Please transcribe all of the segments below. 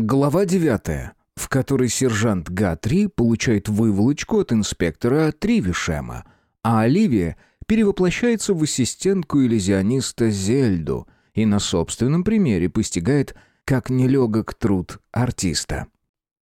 Глава 9, в которой сержант Гатри получает выволочку от инспектора Тривишема, а Оливия перевоплощается в ассистентку иллюзиониста Зельду и на собственном примере постигает, как нелегок труд артиста.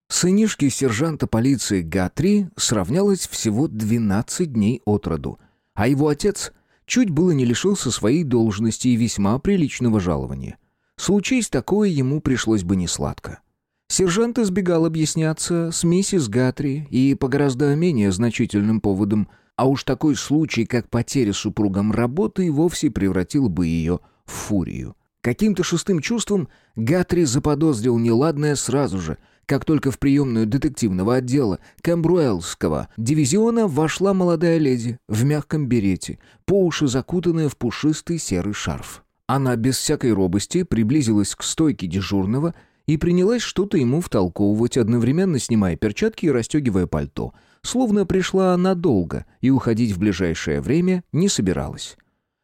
Сынишке сержанта полиции Гатри сравнялось всего 12 дней от роду, а его отец чуть было не лишился своей должности и весьма приличного жалования. Случись такое, ему пришлось бы несладко. Сержант избегал объясняться с миссис Гатри и по гораздо менее значительным поводам, а уж такой случай, как потеря супругом работы, и вовсе превратил бы ее в фурию. Каким-то шестым чувством Гатри заподозрил неладное сразу же, как только в приемную детективного отдела Кэмбруэллского дивизиона вошла молодая леди в мягком берете, по уши закутанная в пушистый серый шарф. Она без всякой робости приблизилась к стойке дежурного и принялась что-то ему втолковывать, одновременно снимая перчатки и расстегивая пальто, словно пришла надолго и уходить в ближайшее время не собиралась.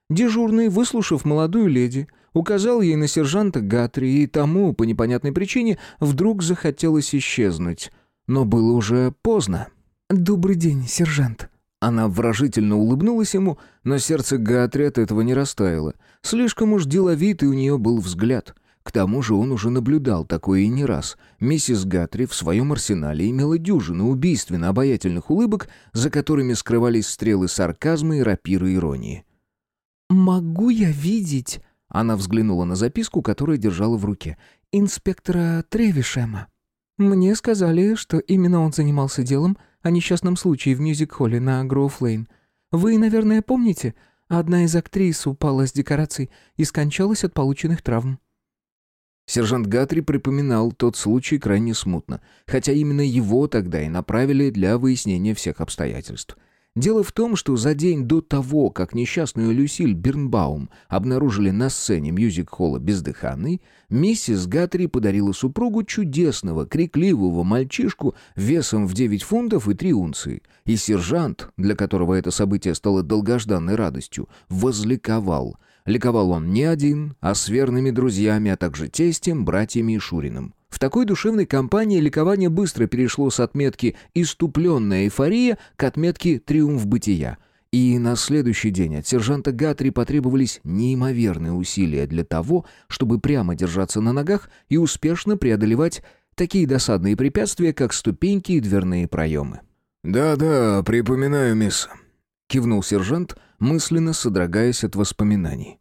Дежурный, выслушав молодую леди, указал ей на сержанта Гатри, и тому, по непонятной причине, вдруг захотелось исчезнуть. Но было уже поздно. «Добрый день, сержант». Она выражительно улыбнулась ему, но сердце Гатри от этого не растаяло. Слишком уж деловитый у нее был взгляд. К тому же он уже наблюдал такое и не раз. Миссис Гатри в своем арсенале имела дюжину убийственно обаятельных улыбок, за которыми скрывались стрелы сарказма и рапиры иронии. «Могу я видеть...» Она взглянула на записку, которую держала в руке. «Инспектора Тревишема. Мне сказали, что именно он занимался делом о несчастном случае в мюзик-холле на Гроув-Лейн. Вы, наверное, помните, одна из актрис упала с декораций и скончалась от полученных травм. Сержант Гатри припоминал тот случай крайне смутно, хотя именно его тогда и направили для выяснения всех обстоятельств. Дело в том, что за день до того, как несчастную Люсиль Бирнбаум обнаружили на сцене мюзик-холла бездыханной, миссис Гатри подарила супругу чудесного, крикливого мальчишку весом в 9 фунтов и 3 унции. И сержант, для которого это событие стало долгожданной радостью, возликовал – Ликовал он не один, а с верными друзьями, а также тестем, братьями и Шуриным. В такой душевной компании ликование быстро перешло с отметки «иступленная эйфория» к отметке «триумф бытия». И на следующий день от сержанта Гатри потребовались неимоверные усилия для того, чтобы прямо держаться на ногах и успешно преодолевать такие досадные препятствия, как ступеньки и дверные проемы. «Да-да, припоминаю, мисс», — кивнул сержант, — мысленно содрогаясь от воспоминаний.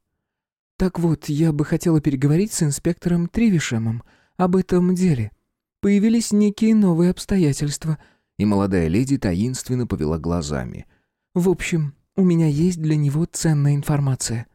«Так вот, я бы хотела переговорить с инспектором Тривишемом об этом деле. Появились некие новые обстоятельства». И молодая леди таинственно повела глазами. «В общем, у меня есть для него ценная информация».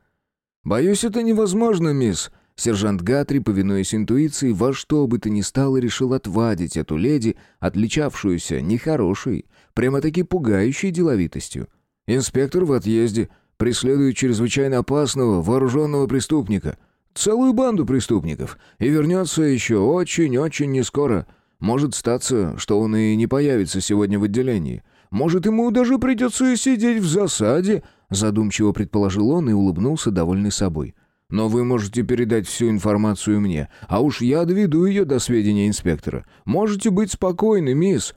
«Боюсь, это невозможно, мисс». Сержант Гатри, повинуясь интуиции, во что бы то ни стало, решил отвадить эту леди, отличавшуюся нехорошей, прямо-таки пугающей деловитостью. Инспектор в отъезде, преследует чрезвычайно опасного вооруженного преступника. Целую банду преступников. И вернется еще очень-очень нескоро. Может статься, что он и не появится сегодня в отделении. Может, ему даже придется сидеть в засаде, задумчиво предположил он и улыбнулся, довольный собой. Но вы можете передать всю информацию мне, а уж я доведу ее до сведения инспектора. Можете быть спокойны, мисс.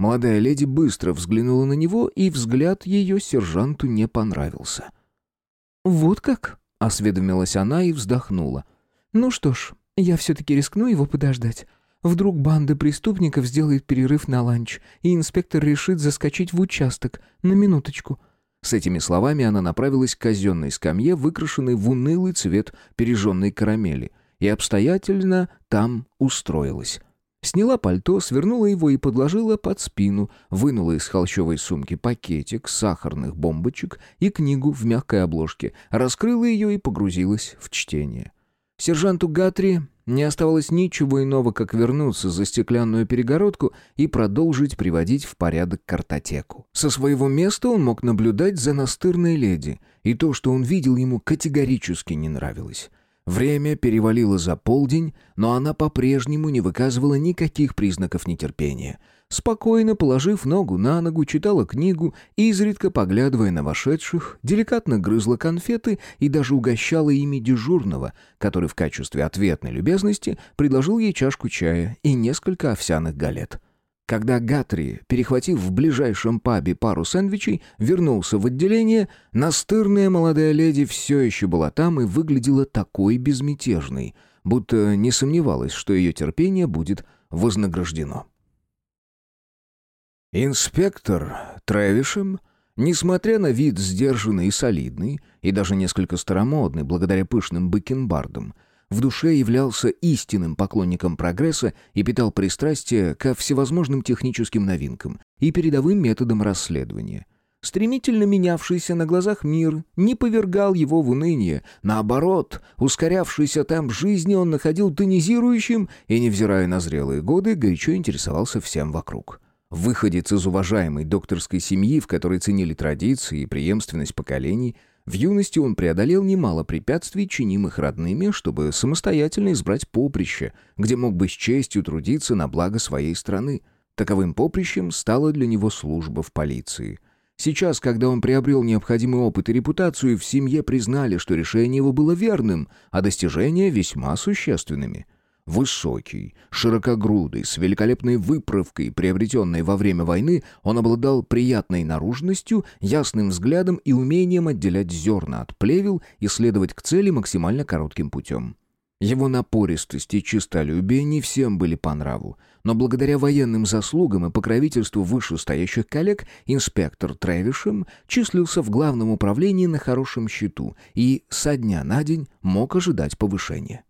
Молодая леди быстро взглянула на него, и взгляд ее сержанту не понравился. «Вот как?» — осведомилась она и вздохнула. «Ну что ж, я все-таки рискну его подождать. Вдруг банда преступников сделает перерыв на ланч, и инспектор решит заскочить в участок на минуточку». С этими словами она направилась к казенной скамье, выкрашенной в унылый цвет пережженной карамели, и обстоятельно там устроилась. Сняла пальто, свернула его и подложила под спину, вынула из холщовой сумки пакетик сахарных бомбочек и книгу в мягкой обложке, раскрыла ее и погрузилась в чтение. Сержанту Гатри не оставалось ничего иного, как вернуться за стеклянную перегородку и продолжить приводить в порядок картотеку. Со своего места он мог наблюдать за настырной леди, и то, что он видел, ему категорически не нравилось. Время перевалило за полдень, но она по-прежнему не выказывала никаких признаков нетерпения. Спокойно положив ногу на ногу, читала книгу, изредка поглядывая на вошедших, деликатно грызла конфеты и даже угощала ими дежурного, который в качестве ответной любезности предложил ей чашку чая и несколько овсяных галет. Когда Гатри, перехватив в ближайшем пабе пару сэндвичей, вернулся в отделение, настырная молодая леди все еще была там и выглядела такой безмятежной, будто не сомневалась, что ее терпение будет вознаграждено. Инспектор Трэвишем, несмотря на вид сдержанный и солидный, и даже несколько старомодный благодаря пышным бакенбардам, в душе являлся истинным поклонником прогресса и питал пристрастие ко всевозможным техническим новинкам и передовым методам расследования. Стремительно менявшийся на глазах мир не повергал его в уныние. Наоборот, ускорявшийся темп жизни он находил тонизирующим и, невзирая на зрелые годы, горячо интересовался всем вокруг. Выходец из уважаемой докторской семьи, в которой ценили традиции и преемственность поколений – в юности он преодолел немало препятствий, чинимых родными, чтобы самостоятельно избрать поприще, где мог бы с честью трудиться на благо своей страны. Таковым поприщем стала для него служба в полиции. Сейчас, когда он приобрел необходимый опыт и репутацию, в семье признали, что решение его было верным, а достижения весьма существенными – Высокий, широкогрудый, с великолепной выправкой, приобретенной во время войны, он обладал приятной наружностью, ясным взглядом и умением отделять зерна от плевел и следовать к цели максимально коротким путем. Его напористость и чистолюбие не всем были по нраву, но благодаря военным заслугам и покровительству вышестоящих коллег инспектор Трэвишем числился в главном управлении на хорошем счету и со дня на день мог ожидать повышения.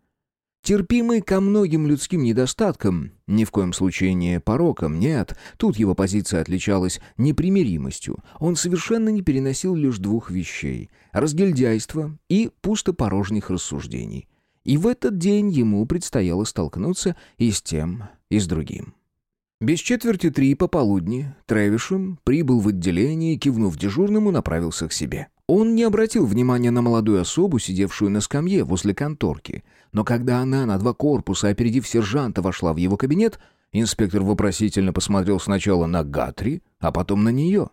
Терпимый ко многим людским недостаткам, ни в коем случае не порокам, нет, тут его позиция отличалась непримиримостью. Он совершенно не переносил лишь двух вещей – разгильдяйства и пустопорожних рассуждений. И в этот день ему предстояло столкнуться и с тем, и с другим. Без четверти три пополудни Трэвишем прибыл в отделение и, кивнув дежурному, направился к себе. Он не обратил внимания на молодую особу, сидевшую на скамье возле конторки. Но когда она на два корпуса, опередив сержанта, вошла в его кабинет, инспектор вопросительно посмотрел сначала на Гатри, а потом на нее.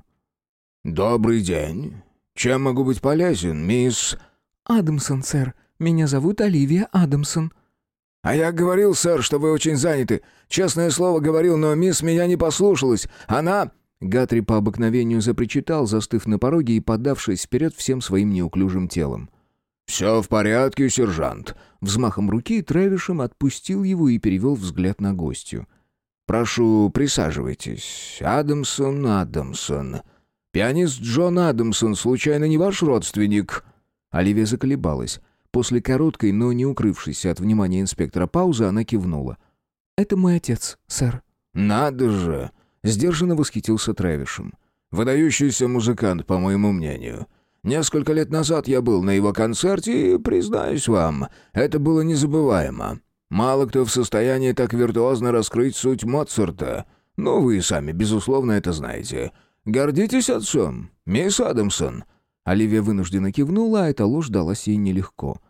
«Добрый день. Чем могу быть полезен, мисс...» «Адамсон, сэр. Меня зовут Оливия Адамсон». «А я говорил, сэр, что вы очень заняты. Честное слово говорил, но мисс меня не послушалась. Она...» Гатри по обыкновению запричитал, застыв на пороге и подавшись вперед всем своим неуклюжим телом. «Все в порядке, сержант». Взмахом руки Трэвишем отпустил его и перевел взгляд на гостью. «Прошу, присаживайтесь. Адамсон, Адамсон. Пианист Джон Адамсон, случайно не ваш родственник?» Оливия заколебалась. После короткой, но не укрывшейся от внимания инспектора паузы, она кивнула. «Это мой отец, сэр». «Надо же!» Сдержанно восхитился Трэвишем. «Выдающийся музыкант, по моему мнению. Несколько лет назад я был на его концерте, и, признаюсь вам, это было незабываемо. Мало кто в состоянии так виртуозно раскрыть суть Моцарта. Но вы сами, безусловно, это знаете. Гордитесь отцом, мисс Адамсон». Оливия вынужденно кивнула, а эта ложь далась ей нелегко.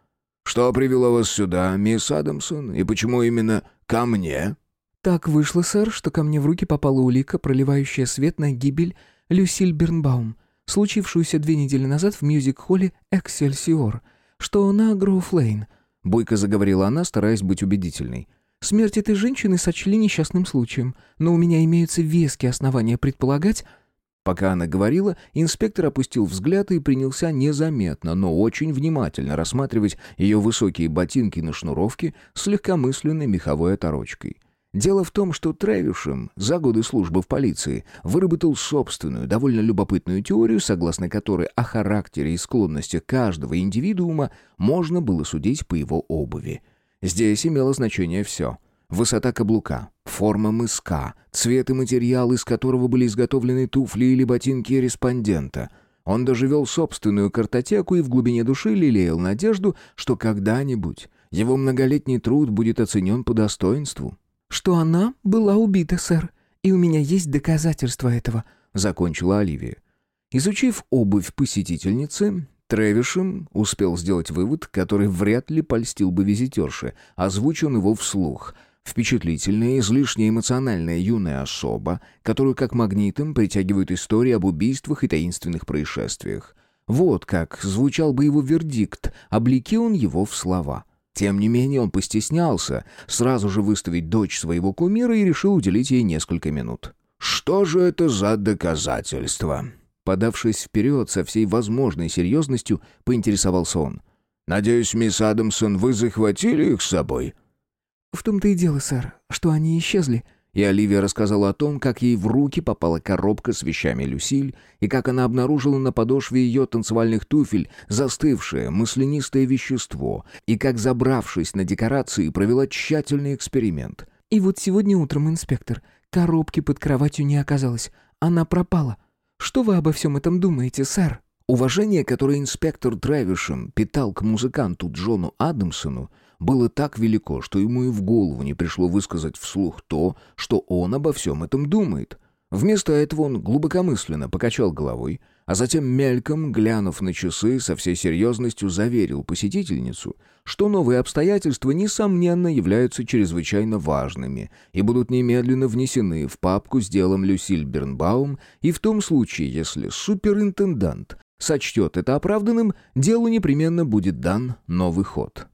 «Что привело вас сюда, мисс Адамсон, и почему именно ко мне?» «Так вышло, сэр, что ко мне в руки попала улика, проливающая свет на гибель Люсиль Бернбаум, случившуюся две недели назад в мюзик-холле «Эксельсиор», что на Гроуфлейн», — бойко заговорила она, стараясь быть убедительной. «Смерть этой женщины сочли несчастным случаем, но у меня имеются веские основания предполагать...» Пока она говорила, инспектор опустил взгляд и принялся незаметно, но очень внимательно рассматривать ее высокие ботинки на шнуровке с легкомысленной меховой оторочкой. Дело в том, что Трэвишем за годы службы в полиции выработал собственную, довольно любопытную теорию, согласно которой о характере и склонностях каждого индивидуума можно было судить по его обуви. Здесь имело значение все. Высота каблука, форма мыска, цвет и материал, из которого были изготовлены туфли или ботинки респондента. Он даже вел собственную картотеку и в глубине души лелеял надежду, что когда-нибудь его многолетний труд будет оценен по достоинству что она была убита, сэр, и у меня есть доказательства этого», — закончила Оливия. Изучив обувь посетительницы, Тревишем успел сделать вывод, который вряд ли польстил бы визитерше, озвучил его вслух. Впечатлительная, излишне эмоциональная юная особа, которую как магнитом притягивают истории об убийствах и таинственных происшествиях. Вот как звучал бы его вердикт, облеки он его в слова. Тем не менее он постеснялся сразу же выставить дочь своего кумира и решил уделить ей несколько минут. «Что же это за доказательства?» Подавшись вперед со всей возможной серьезностью, поинтересовался он. «Надеюсь, мисс Адамсон, вы захватили их с собой?» «В том-то и дело, сэр, что они исчезли», и Оливия рассказала о том, как ей в руки попала коробка с вещами Люсиль, и как она обнаружила на подошве ее танцевальных туфель застывшее маслянистое вещество, и как, забравшись на декорации, провела тщательный эксперимент. «И вот сегодня утром, инспектор, коробки под кроватью не оказалось. Она пропала. Что вы обо всем этом думаете, сэр?» Уважение, которое инспектор Трэвишем питал к музыканту Джону Адамсону, было так велико, что ему и в голову не пришло высказать вслух то, что он обо всем этом думает. Вместо этого он глубокомысленно покачал головой, а затем мельком, глянув на часы, со всей серьезностью заверил посетительницу, что новые обстоятельства, несомненно, являются чрезвычайно важными и будут немедленно внесены в папку с делом Люсиль Бернбаум, и в том случае, если суперинтендант сочтет это оправданным, делу непременно будет дан новый ход.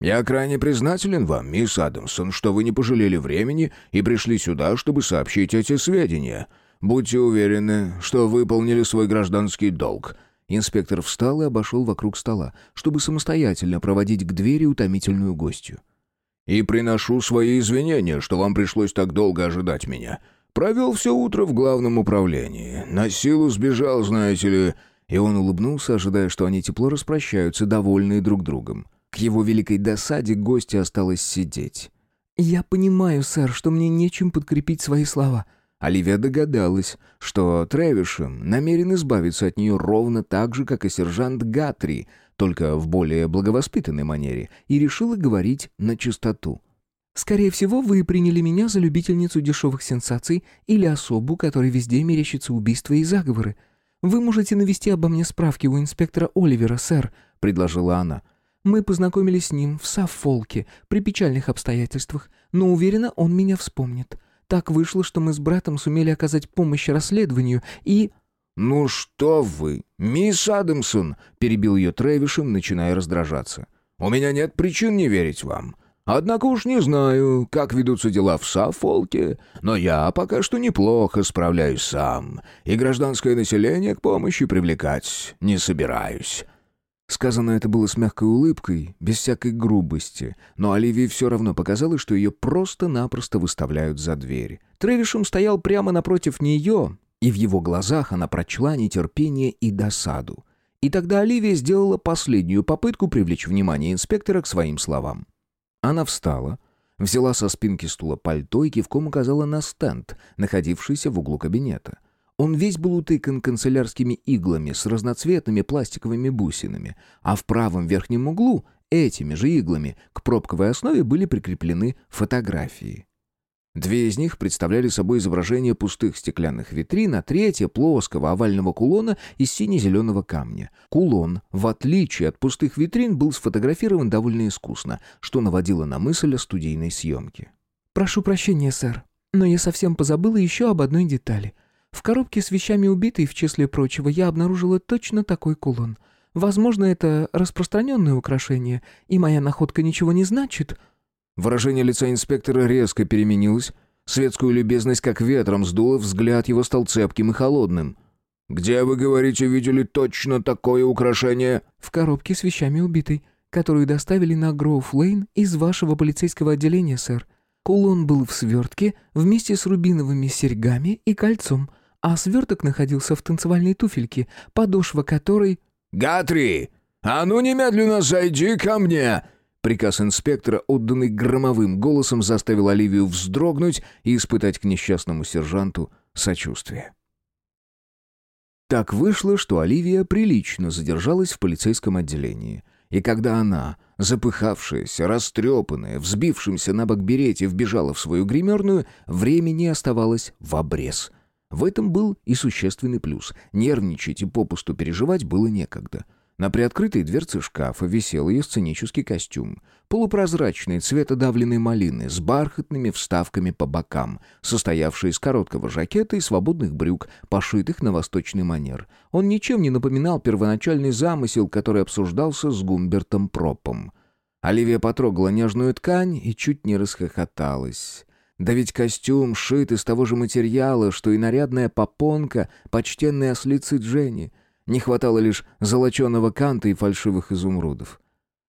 «Я крайне признателен вам, мисс Адамсон, что вы не пожалели времени и пришли сюда, чтобы сообщить эти сведения. Будьте уверены, что выполнили свой гражданский долг». Инспектор встал и обошел вокруг стола, чтобы самостоятельно проводить к двери утомительную гостью. «И приношу свои извинения, что вам пришлось так долго ожидать меня. Провел все утро в главном управлении. На силу сбежал, знаете ли...» И он улыбнулся, ожидая, что они тепло распрощаются, довольные друг другом. К его великой досаде гости осталось сидеть. «Я понимаю, сэр, что мне нечем подкрепить свои слова». Оливия догадалась, что Трэвишем намерен избавиться от нее ровно так же, как и сержант Гатри, только в более благовоспитанной манере, и решила говорить на чистоту. «Скорее всего, вы приняли меня за любительницу дешевых сенсаций или особу, которой везде мерещатся убийства и заговоры. Вы можете навести обо мне справки у инспектора Оливера, сэр», — предложила она. Мы познакомились с ним в Саффолке при печальных обстоятельствах, но уверена, он меня вспомнит. Так вышло, что мы с братом сумели оказать помощь расследованию и...» «Ну что вы, мисс Адамсон!» — перебил ее Трэвишем, начиная раздражаться. «У меня нет причин не верить вам. Однако уж не знаю, как ведутся дела в Саффолке, но я пока что неплохо справляюсь сам, и гражданское население к помощи привлекать не собираюсь». Сказано это было с мягкой улыбкой, без всякой грубости, но Оливии все равно показалось, что ее просто-напросто выставляют за дверь. Тревишем стоял прямо напротив нее, и в его глазах она прочла нетерпение и досаду. И тогда Оливия сделала последнюю попытку привлечь внимание инспектора к своим словам. Она встала, взяла со спинки стула пальто и кивком указала на стенд, находившийся в углу кабинета — он весь был утыкан канцелярскими иглами с разноцветными пластиковыми бусинами, а в правом верхнем углу этими же иглами к пробковой основе были прикреплены фотографии. Две из них представляли собой изображение пустых стеклянных витрин, а третья — плоского овального кулона из сине-зеленого камня. Кулон, в отличие от пустых витрин, был сфотографирован довольно искусно, что наводило на мысль о студийной съемке. «Прошу прощения, сэр, но я совсем позабыла еще об одной детали — в коробке с вещами убитой, в числе прочего, я обнаружила точно такой кулон. Возможно, это распространенное украшение, и моя находка ничего не значит». Выражение лица инспектора резко переменилось. Светскую любезность как ветром сдуло, взгляд его стал цепким и холодным. «Где, вы говорите, видели точно такое украшение?» «В коробке с вещами убитой, которую доставили на Гроув-Лейн из вашего полицейского отделения, сэр. Кулон был в свертке вместе с рубиновыми серьгами и кольцом а сверток находился в танцевальной туфельке, подошва которой... «Гатри! А ну немедленно зайди ко мне!» Приказ инспектора, отданный громовым голосом, заставил Оливию вздрогнуть и испытать к несчастному сержанту сочувствие. Так вышло, что Оливия прилично задержалась в полицейском отделении. И когда она, запыхавшаяся, растрепанная, взбившимся на бок берете, вбежала в свою гримерную, времени оставалось в обрез — в этом был и существенный плюс. Нервничать и попусту переживать было некогда. На приоткрытой дверце шкафа висел ее сценический костюм. Полупрозрачный, цвета малины, с бархатными вставками по бокам, состоявший из короткого жакета и свободных брюк, пошитых на восточный манер. Он ничем не напоминал первоначальный замысел, который обсуждался с Гумбертом Пропом. Оливия потрогала нежную ткань и чуть не расхохоталась. Да ведь костюм шит из того же материала, что и нарядная попонка почтенной ослицы Дженни — не хватало лишь золоченого канта и фальшивых изумрудов.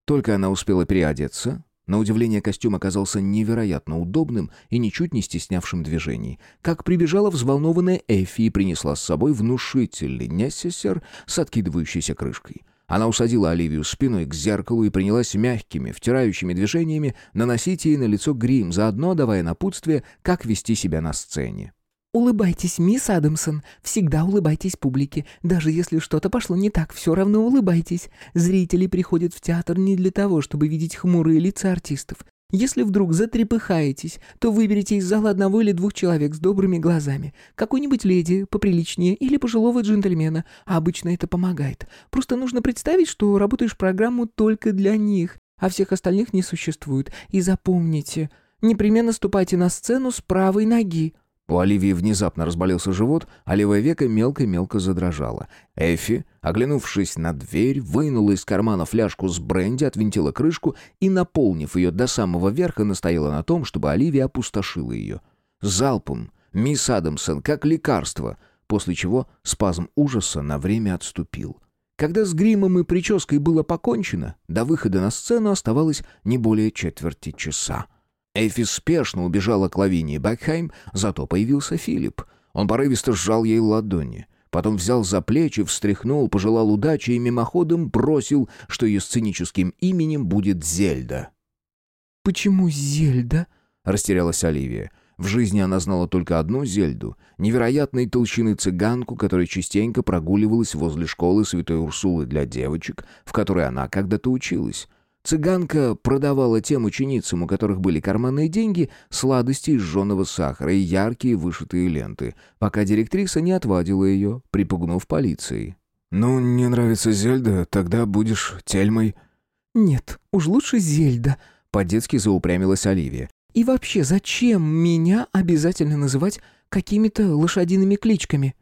Только она успела переодеться, на удивление костюм оказался невероятно удобным и ничуть не стеснявшим движений. Как прибежала взволнованная Эфи и принесла с собой внушительный несесер с откидывающейся крышкой. Она усадила Оливию спиной к зеркалу и принялась мягкими, втирающими движениями наносить ей на лицо грим, заодно давая напутствие, как вести себя на сцене. «Улыбайтесь, мисс Адамсон. Всегда улыбайтесь публике. Даже если что-то пошло не так, все равно улыбайтесь. Зрители приходят в театр не для того, чтобы видеть хмурые лица артистов. Если вдруг затрепыхаетесь, то выберите из зала одного или двух человек с добрыми глазами. Какой-нибудь леди, поприличнее, или пожилого джентльмена. А обычно это помогает. Просто нужно представить, что работаешь программу только для них, а всех остальных не существует. И запомните, непременно ступайте на сцену с правой ноги». У Оливии внезапно разболелся живот, а левое веко мелко-мелко задрожало. Эфи, оглянувшись на дверь, вынула из кармана фляжку с бренди, отвинтила крышку и, наполнив ее до самого верха, настояла на том, чтобы Оливия опустошила ее. Залпом, мисс Адамсон, как лекарство, после чего спазм ужаса на время отступил. Когда с гримом и прической было покончено, до выхода на сцену оставалось не более четверти часа. Эйфи спешно убежала к Лавинии Бекхайм, зато появился Филипп. Он порывисто сжал ей ладони. Потом взял за плечи, встряхнул, пожелал удачи и мимоходом бросил, что ее сценическим именем будет Зельда. «Почему Зельда?» — растерялась Оливия. В жизни она знала только одну Зельду, невероятной толщины цыганку, которая частенько прогуливалась возле школы Святой Урсулы для девочек, в которой она когда-то училась. Цыганка продавала тем ученицам, у которых были карманные деньги, сладости из жженого сахара и яркие вышитые ленты, пока директриса не отвадила ее, припугнув полицией. «Ну, не нравится Зельда, тогда будешь Тельмой». «Нет, уж лучше Зельда», — по-детски заупрямилась Оливия. «И вообще, зачем меня обязательно называть какими-то лошадиными кличками?»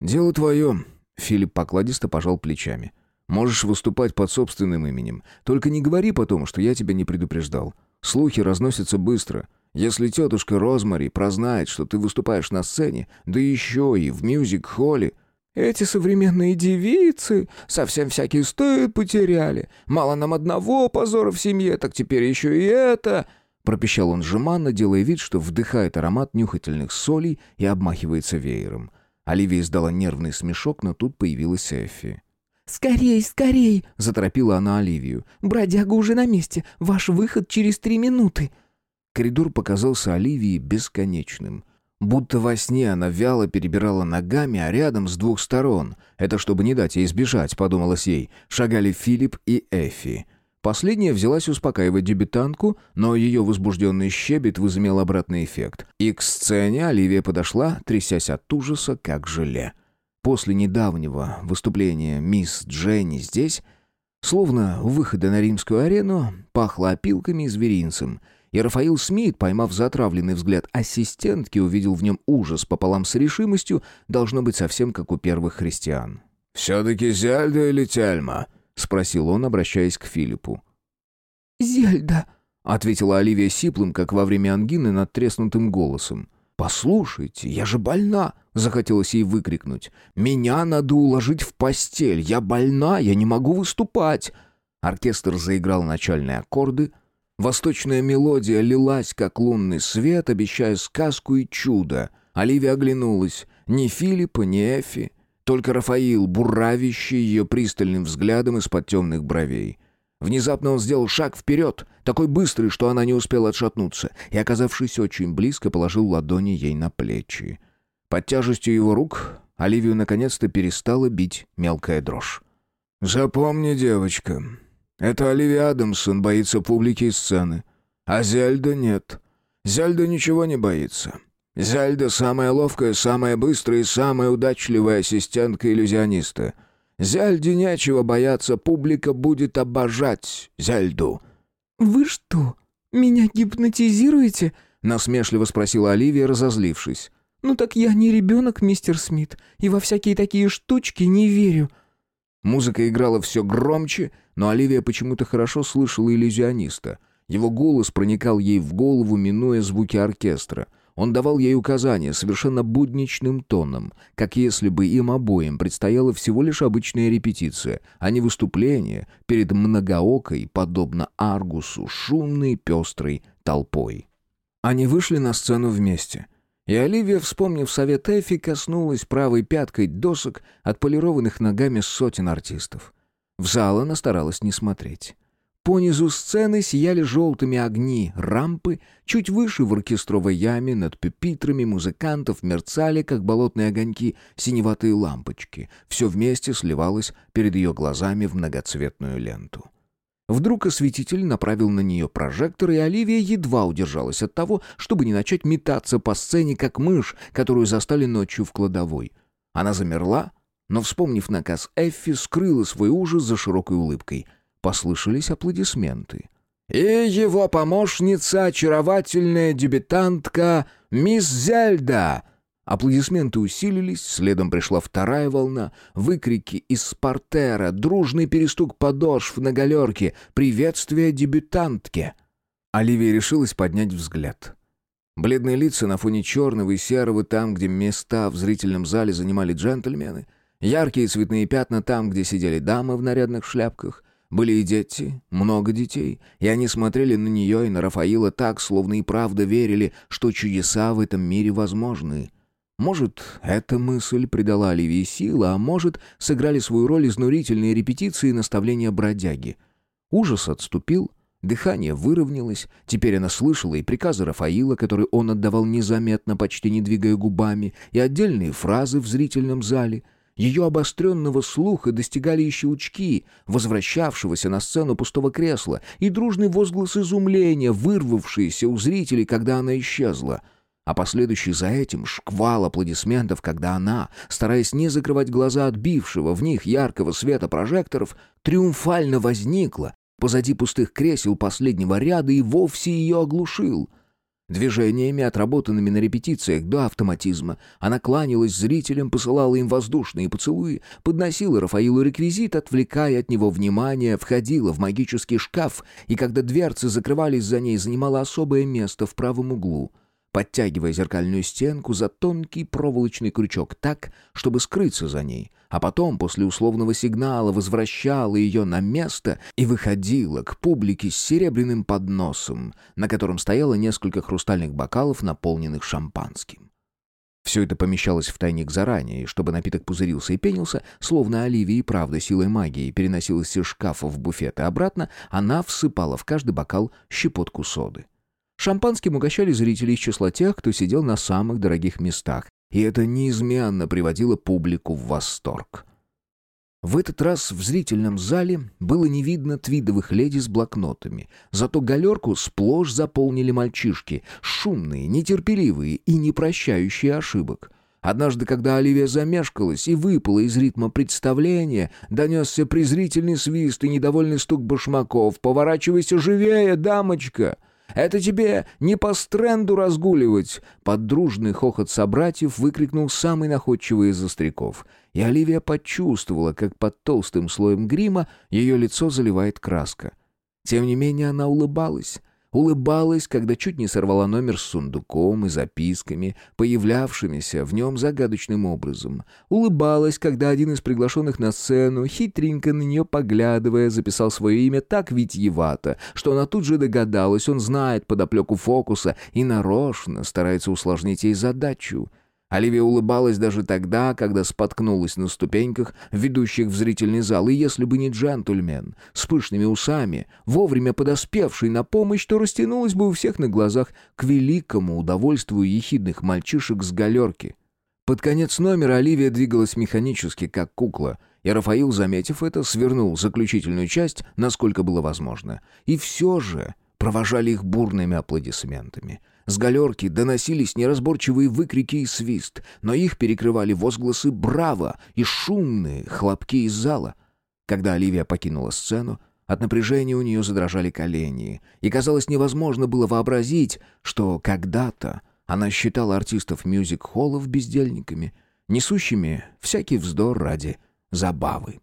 «Дело твое», — Филипп покладисто пожал плечами. Можешь выступать под собственным именем. Только не говори потом, что я тебя не предупреждал. Слухи разносятся быстро. Если тетушка Розмари прознает, что ты выступаешь на сцене, да еще и в мюзик-холле... Эти современные девицы совсем всякий стыд потеряли. Мало нам одного позора в семье, так теперь еще и это...» Пропищал он жеманно, делая вид, что вдыхает аромат нюхательных солей и обмахивается веером. Оливия издала нервный смешок, но тут появилась Эффи. «Скорей, скорей!» — заторопила она Оливию. «Бродяга уже на месте. Ваш выход через три минуты». Коридор показался Оливии бесконечным. Будто во сне она вяло перебирала ногами, а рядом с двух сторон. Это чтобы не дать ей сбежать, подумалось ей. Шагали Филипп и Эфи. Последняя взялась успокаивать дебютантку, но ее возбужденный щебет возымел обратный эффект. И к сцене Оливия подошла, трясясь от ужаса, как желе. После недавнего выступления мисс Дженни здесь, словно выхода на римскую арену, пахло опилками и зверинцем, и Рафаил Смит, поймав затравленный взгляд ассистентки, увидел в нем ужас пополам с решимостью, должно быть совсем как у первых христиан. «Все-таки Зельда или Тельма?» — спросил он, обращаясь к Филиппу. «Зельда», — ответила Оливия сиплым, как во время ангины, над треснутым голосом. «Послушайте, я же больна!» — захотелось ей выкрикнуть. «Меня надо уложить в постель! Я больна, я не могу выступать!» Оркестр заиграл начальные аккорды. Восточная мелодия лилась, как лунный свет, обещая сказку и чудо. Оливия оглянулась. Ни Филиппа, ни Эфи. Только Рафаил, буравящий ее пристальным взглядом из-под темных бровей. Внезапно он сделал шаг вперед, такой быстрый, что она не успела отшатнуться, и, оказавшись очень близко, положил ладони ей на плечи. Под тяжестью его рук Оливию наконец-то перестала бить мелкая дрожь. «Запомни, девочка, это Оливия Адамсон боится публики и сцены, а Зельда нет. Зельда ничего не боится. Зельда самая ловкая, самая быстрая и самая удачливая ассистентка иллюзиониста — Зельде нечего бояться, публика будет обожать Зельду». «Вы что, меня гипнотизируете?» — насмешливо спросила Оливия, разозлившись. «Ну так я не ребенок, мистер Смит, и во всякие такие штучки не верю». Музыка играла все громче, но Оливия почему-то хорошо слышала иллюзиониста. Его голос проникал ей в голову, минуя звуки оркестра. Он давал ей указания совершенно будничным тоном, как если бы им обоим предстояла всего лишь обычная репетиция, а не выступление перед многоокой, подобно Аргусу, шумной пестрой толпой. Они вышли на сцену вместе — и Оливия, вспомнив совет Эфи, коснулась правой пяткой досок, отполированных ногами сотен артистов. В зал она старалась не смотреть. По низу сцены сияли желтыми огни рампы, чуть выше в оркестровой яме над пюпитрами музыкантов мерцали, как болотные огоньки, синеватые лампочки. Все вместе сливалось перед ее глазами в многоцветную ленту. Вдруг осветитель направил на нее прожектор, и Оливия едва удержалась от того, чтобы не начать метаться по сцене, как мышь, которую застали ночью в кладовой. Она замерла, но, вспомнив наказ Эффи, скрыла свой ужас за широкой улыбкой. Послышались аплодисменты. «И его помощница, очаровательная дебютантка мисс Зельда!» Аплодисменты усилились, следом пришла вторая волна, выкрики из портера, дружный перестук подошв на галерке, приветствие дебютантке. Оливия решилась поднять взгляд. Бледные лица на фоне черного и серого там, где места в зрительном зале занимали джентльмены, яркие цветные пятна там, где сидели дамы в нарядных шляпках, были и дети, много детей, и они смотрели на нее и на Рафаила так, словно и правда верили, что чудеса в этом мире возможны — может, эта мысль придала Оливии силы, а может, сыграли свою роль изнурительные репетиции и наставления бродяги. Ужас отступил, дыхание выровнялось, теперь она слышала и приказы Рафаила, которые он отдавал незаметно, почти не двигая губами, и отдельные фразы в зрительном зале — ее обостренного слуха достигали и щелчки, возвращавшегося на сцену пустого кресла, и дружный возглас изумления, вырвавшийся у зрителей, когда она исчезла — а последующий за этим шквал аплодисментов, когда она, стараясь не закрывать глаза от бившего в них яркого света прожекторов, триумфально возникла позади пустых кресел последнего ряда и вовсе ее оглушил. Движениями, отработанными на репетициях до автоматизма, она кланялась зрителям, посылала им воздушные поцелуи, подносила Рафаилу реквизит, отвлекая от него внимание, входила в магический шкаф и, когда дверцы закрывались за ней, занимала особое место в правом углу — подтягивая зеркальную стенку за тонкий проволочный крючок так, чтобы скрыться за ней, а потом после условного сигнала возвращала ее на место и выходила к публике с серебряным подносом, на котором стояло несколько хрустальных бокалов, наполненных шампанским. Все это помещалось в тайник заранее, и чтобы напиток пузырился и пенился, словно Оливия и правда силой магии переносилась из шкафа в буфет и обратно, она всыпала в каждый бокал щепотку соды. Шампанским угощали зрители из числа тех, кто сидел на самых дорогих местах, и это неизменно приводило публику в восторг. В этот раз в зрительном зале было не видно твидовых леди с блокнотами, зато галерку сплошь заполнили мальчишки, шумные, нетерпеливые и не прощающие ошибок. Однажды, когда Оливия замешкалась и выпала из ритма представления, донесся презрительный свист и недовольный стук башмаков. «Поворачивайся живее, дамочка!» Это тебе не по стренду разгуливать!» Под дружный хохот собратьев выкрикнул самый находчивый из застряков. И Оливия почувствовала, как под толстым слоем грима ее лицо заливает краска. Тем не менее она улыбалась. Улыбалась, когда чуть не сорвала номер с сундуком и записками, появлявшимися в нем загадочным образом. Улыбалась, когда один из приглашенных на сцену, хитренько на нее поглядывая, записал свое имя так витьевато, что она тут же догадалась, он знает подоплеку фокуса и нарочно старается усложнить ей задачу. Оливия улыбалась даже тогда, когда споткнулась на ступеньках, ведущих в зрительный зал, и если бы не джентльмен с пышными усами, вовремя подоспевший на помощь, то растянулась бы у всех на глазах к великому удовольствию ехидных мальчишек с галерки. Под конец номера Оливия двигалась механически, как кукла, и Рафаил, заметив это, свернул заключительную часть, насколько было возможно. И все же провожали их бурными аплодисментами. С галерки доносились неразборчивые выкрики и свист, но их перекрывали возгласы «Браво!» и шумные хлопки из зала. Когда Оливия покинула сцену, от напряжения у нее задрожали колени, и казалось невозможно было вообразить, что когда-то она считала артистов мюзик-холлов бездельниками, несущими всякий вздор ради забавы.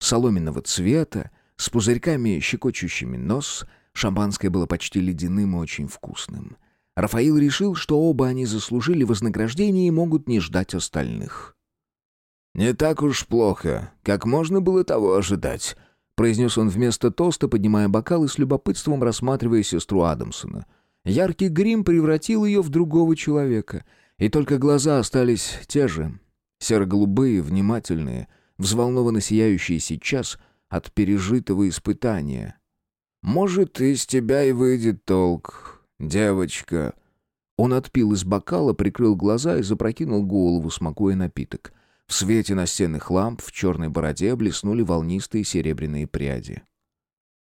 Соломенного цвета, с пузырьками, щекочущими нос, шампанское было почти ледяным и очень вкусным. Рафаил решил, что оба они заслужили вознаграждение и могут не ждать остальных. «Не так уж плохо, как можно было того ожидать», — произнес он вместо тоста, поднимая бокал и с любопытством рассматривая сестру Адамсона. Яркий грим превратил ее в другого человека, и только глаза остались те же, серо-голубые, внимательные, взволнованно сияющие сейчас от пережитого испытания. «Может, из тебя и выйдет толк, девочка». Он отпил из бокала, прикрыл глаза и запрокинул голову, смакуя напиток — в свете настенных ламп в черной бороде блеснули волнистые серебряные пряди.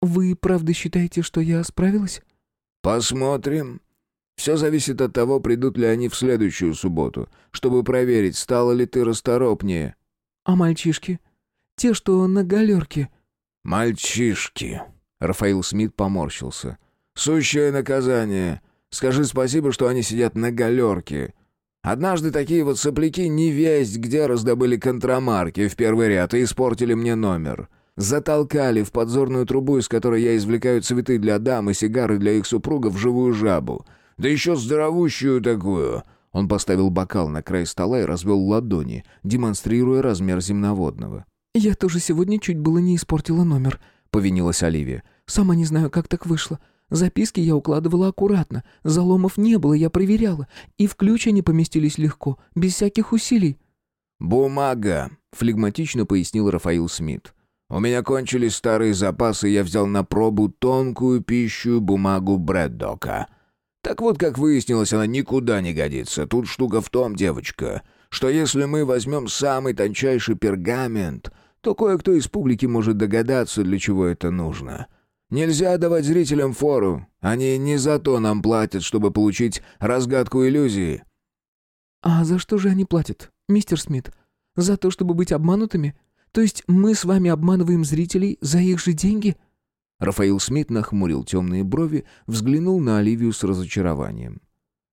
«Вы правда считаете, что я справилась?» «Посмотрим. Все зависит от того, придут ли они в следующую субботу, чтобы проверить, стала ли ты расторопнее». «А мальчишки? Те, что на галерке?» «Мальчишки», — Рафаил Смит поморщился. «Сущее наказание. Скажи спасибо, что они сидят на галерке. Однажды такие вот сопляки не весть где раздобыли контрамарки в первый ряд и испортили мне номер. Затолкали в подзорную трубу, из которой я извлекаю цветы для дам и сигары для их супругов, живую жабу. Да еще здоровущую такую. Он поставил бокал на край стола и развел ладони, демонстрируя размер земноводного. «Я тоже сегодня чуть было не испортила номер», — повинилась Оливия. «Сама не знаю, как так вышло. Записки я укладывала аккуратно, заломов не было, я проверяла, и в ключ они поместились легко, без всяких усилий». «Бумага», — флегматично пояснил Рафаил Смит. «У меня кончились старые запасы, я взял на пробу тонкую пищу бумагу Брэддока. Так вот, как выяснилось, она никуда не годится. Тут штука в том, девочка, что если мы возьмем самый тончайший пергамент, то кое-кто из публики может догадаться, для чего это нужно». Нельзя давать зрителям фору. Они не за то нам платят, чтобы получить разгадку иллюзии». «А за что же они платят, мистер Смит? За то, чтобы быть обманутыми? То есть мы с вами обманываем зрителей за их же деньги?» Рафаил Смит нахмурил темные брови, взглянул на Оливию с разочарованием.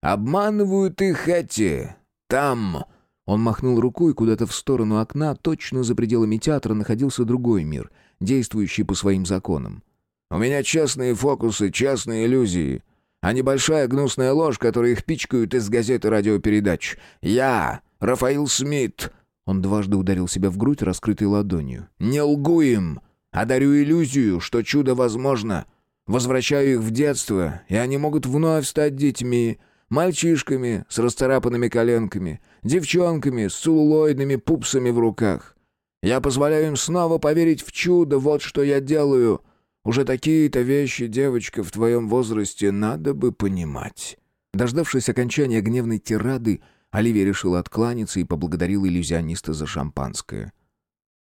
«Обманывают их эти. Там...» Он махнул рукой куда-то в сторону окна, точно за пределами театра находился другой мир, действующий по своим законам. У меня частные фокусы, частные иллюзии. А небольшая гнусная ложь, которую их пичкают из газеты радиопередач. Я, Рафаил Смит...» Он дважды ударил себя в грудь, раскрытой ладонью. «Не лгу им, а дарю иллюзию, что чудо возможно. Возвращаю их в детство, и они могут вновь стать детьми, мальчишками с расцарапанными коленками, девчонками с целлулоидными пупсами в руках. Я позволяю им снова поверить в чудо, вот что я делаю. Уже такие-то вещи, девочка, в твоем возрасте надо бы понимать». Дождавшись окончания гневной тирады, Оливия решила откланяться и поблагодарила иллюзиониста за шампанское.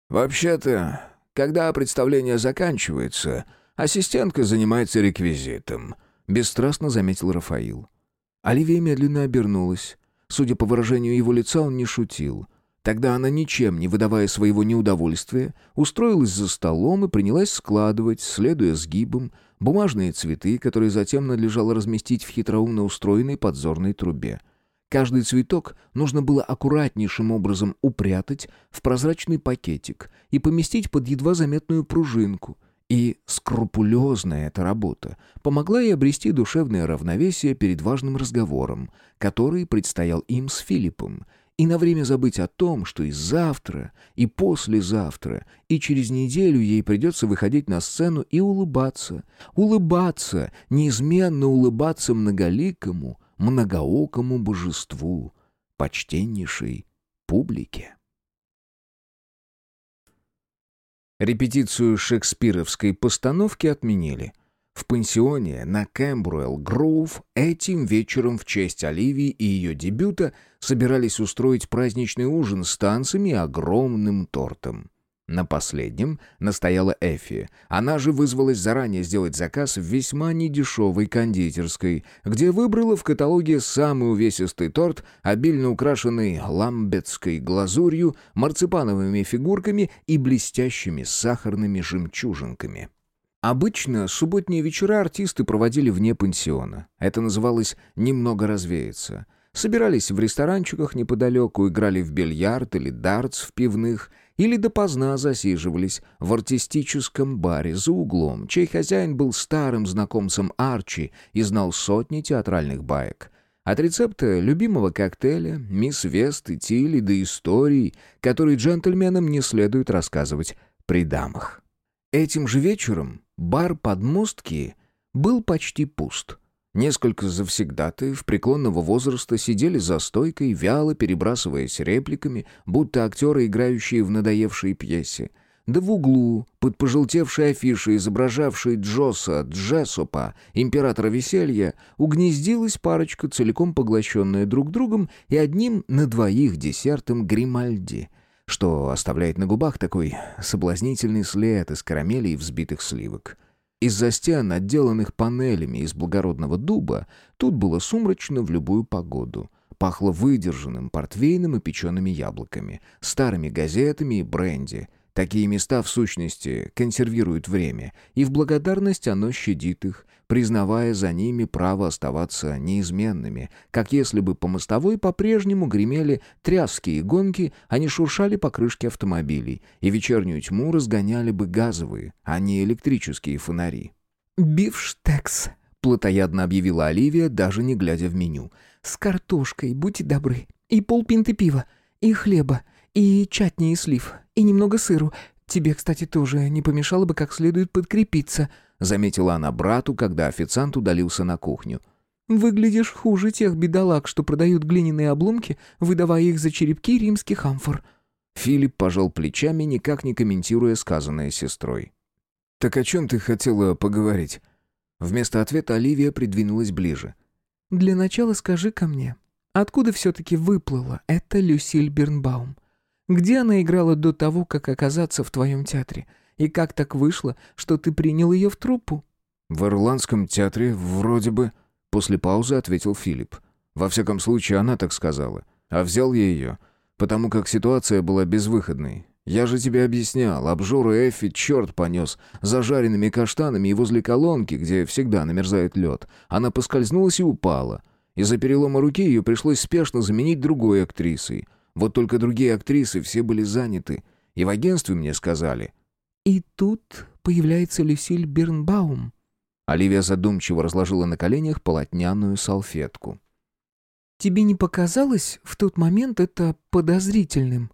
«Вообще-то, когда представление заканчивается, ассистентка занимается реквизитом», — бесстрастно заметил Рафаил. Оливия медленно обернулась. Судя по выражению его лица, он не шутил — Тогда она, ничем не выдавая своего неудовольствия, устроилась за столом и принялась складывать, следуя сгибам, бумажные цветы, которые затем надлежало разместить в хитроумно устроенной подзорной трубе. Каждый цветок нужно было аккуратнейшим образом упрятать в прозрачный пакетик и поместить под едва заметную пружинку. И скрупулезная эта работа помогла ей обрести душевное равновесие перед важным разговором, который предстоял им с Филиппом, и на время забыть о том, что и завтра, и послезавтра, и через неделю ей придется выходить на сцену и улыбаться, улыбаться, неизменно улыбаться многоликому, многоокому божеству, почтеннейшей публике. Репетицию шекспировской постановки отменили — в пансионе на Кэмбруэлл Гроув этим вечером в честь Оливии и ее дебюта собирались устроить праздничный ужин с танцами и огромным тортом. На последнем настояла Эфи. Она же вызвалась заранее сделать заказ в весьма недешевой кондитерской, где выбрала в каталоге самый увесистый торт, обильно украшенный ламбетской глазурью, марципановыми фигурками и блестящими сахарными жемчужинками. Обычно субботние вечера артисты проводили вне пансиона. Это называлось «немного развеяться». Собирались в ресторанчиках неподалеку, играли в бильярд или дартс в пивных – или допоздна засиживались в артистическом баре за углом, чей хозяин был старым знакомцем Арчи и знал сотни театральных баек. От рецепта любимого коктейля, мисс Вест Тилли до историй, которые джентльменам не следует рассказывать при дамах. Этим же вечером бар подмостки был почти пуст — Несколько завсегдатаев преклонного возраста сидели за стойкой, вяло перебрасываясь репликами, будто актеры, играющие в надоевшей пьесе. Да в углу, под пожелтевшей афишей, изображавшей Джоса Джессопа, императора веселья, угнездилась парочка, целиком поглощенная друг другом и одним на двоих десертом гримальди, что оставляет на губах такой соблазнительный след из карамели и взбитых сливок. Из-за стен, отделанных панелями из благородного дуба, тут было сумрачно в любую погоду. Пахло выдержанным портвейном и печеными яблоками, старыми газетами и бренди. Такие места, в сущности, консервируют время, и в благодарность оно щадит их, признавая за ними право оставаться неизменными, как если бы по мостовой по-прежнему гремели тряские гонки, а не шуршали покрышки автомобилей, и вечернюю тьму разгоняли бы газовые, а не электрические фонари. «Бифштекс», — плотоядно объявила Оливия, даже не глядя в меню. «С картошкой, будьте добры, и полпинты пива, и хлеба, и чатни и слив, и немного сыру. Тебе, кстати, тоже не помешало бы как следует подкрепиться», — заметила она брату, когда официант удалился на кухню. «Выглядишь хуже тех бедолаг, что продают глиняные обломки, выдавая их за черепки римских амфор». Филипп пожал плечами, никак не комментируя сказанное сестрой. «Так о чем ты хотела поговорить?» Вместо ответа Оливия придвинулась ближе. «Для начала скажи ко мне, откуда все-таки выплыла эта Люсиль Бернбаум? Где она играла до того, как оказаться в твоем театре? И как так вышло, что ты принял ее в труппу?» «В Ирландском театре вроде бы...» После паузы ответил Филипп. «Во всяком случае, она так сказала. А взял я ее, потому как ситуация была безвыходной. Я же тебе объяснял, обжору Эффи черт понес, зажаренными каштанами и возле колонки, где всегда намерзает лед. Она поскользнулась и упала. Из-за перелома руки ее пришлось спешно заменить другой актрисой. Вот только другие актрисы все были заняты. И в агентстве мне сказали, и тут появляется Люсиль Бернбаум. Оливия задумчиво разложила на коленях полотняную салфетку. «Тебе не показалось в тот момент это подозрительным?»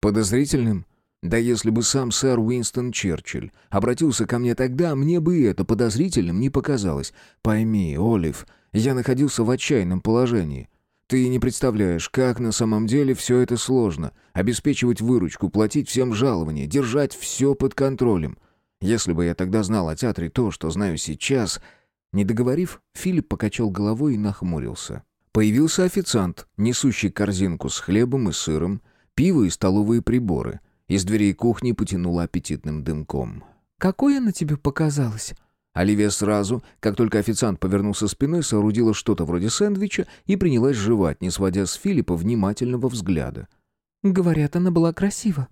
«Подозрительным? Да если бы сам сэр Уинстон Черчилль обратился ко мне тогда, мне бы это подозрительным не показалось. Пойми, Олив, я находился в отчаянном положении. Ты не представляешь, как на самом деле все это сложно. Обеспечивать выручку, платить всем жалования, держать все под контролем. Если бы я тогда знал о театре то, что знаю сейчас... Не договорив, Филипп покачал головой и нахмурился. Появился официант, несущий корзинку с хлебом и сыром, пиво и столовые приборы. Из дверей кухни потянуло аппетитным дымком. «Какой она тебе показалась?» Оливия сразу, как только официант повернулся спиной, соорудила что-то вроде сэндвича и принялась жевать, не сводя с Филиппа внимательного взгляда. «Говорят, она была красива».